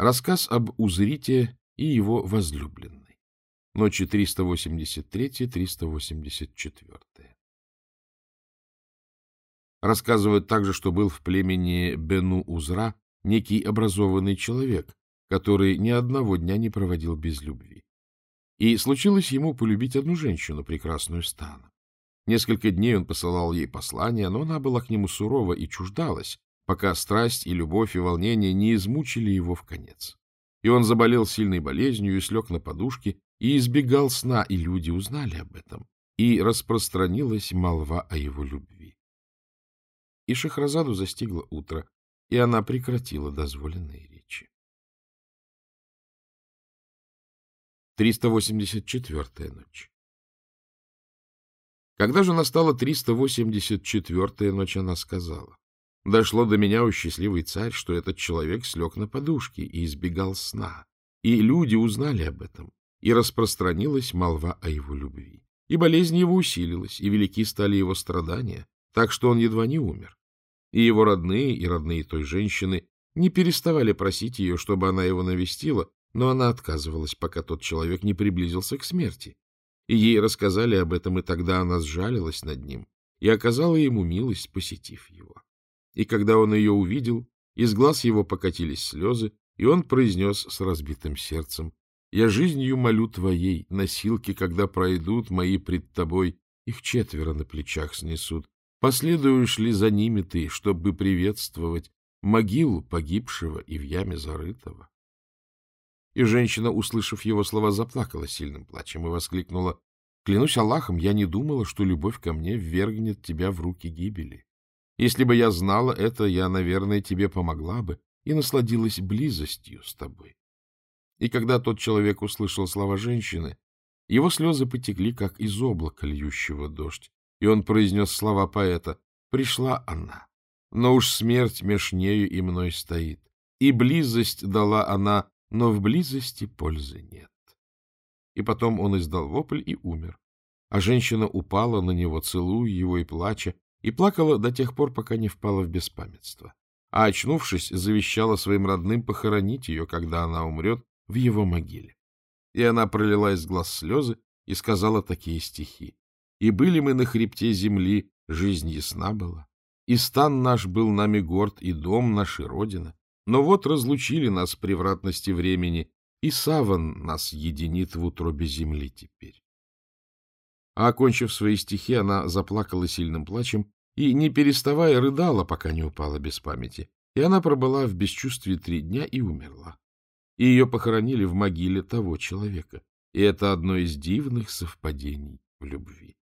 Рассказ об Узрите и его возлюбленной. Ночи 383-384. Рассказывают также, что был в племени Бену-Узра некий образованный человек, который ни одного дня не проводил без любви. И случилось ему полюбить одну женщину, прекрасную Стана. Несколько дней он посылал ей послания, но она была к нему сурова и чуждалась, пока страсть и любовь и волнение не измучили его в конец. И он заболел сильной болезнью и слег на подушке, и избегал сна, и люди узнали об этом, и распространилась молва о его любви. И Шахразаду застигло утро, и она прекратила дозволенные речи. 384-я ночь Когда же настала 384-я ночь, она сказала, «Дошло до меня, у счастливый царь, что этот человек слег на подушке и избегал сна, и люди узнали об этом, и распространилась молва о его любви. И болезнь его усилилась, и велики стали его страдания, так что он едва не умер. И его родные, и родные той женщины не переставали просить ее, чтобы она его навестила, но она отказывалась, пока тот человек не приблизился к смерти. И ей рассказали об этом, и тогда она сжалилась над ним и оказала ему милость, посетив его. И когда он ее увидел, из глаз его покатились слезы, и он произнес с разбитым сердцем, «Я жизнью молю твоей, носилки, когда пройдут мои пред тобой, их четверо на плечах снесут, Последуешь ли за ними ты, чтобы приветствовать могилу погибшего и в яме зарытого? И женщина, услышав его слова, заплакала сильным плачем и воскликнула, «Клянусь Аллахом, я не думала, что любовь ко мне ввергнет тебя в руки гибели. Если бы я знала это, я, наверное, тебе помогла бы и насладилась близостью с тобой». И когда тот человек услышал слова женщины, его слезы потекли, как из облака льющего дождь, и он произнес слова поэта «Пришла она, но уж смерть меж нею и мной стоит, и близость дала она, но в близости пользы нет». И потом он издал вопль и умер, а женщина упала на него, целуя его и плача, и плакала до тех пор, пока не впала в беспамятство. А, очнувшись, завещала своим родным похоронить ее, когда она умрет, в его могиле. И она пролила из глаз слезы и сказала такие стихи. И были мы на хребте земли, жизнь ясна была. И стан наш был нами горд, и дом наш, и родина. Но вот разлучили нас превратности времени, и саван нас единит в утробе земли теперь. А, окончив свои стихи, она заплакала сильным плачем и, не переставая, рыдала, пока не упала без памяти. И она пробыла в бесчувствии три дня и умерла. И ее похоронили в могиле того человека. И это одно из дивных совпадений в любви.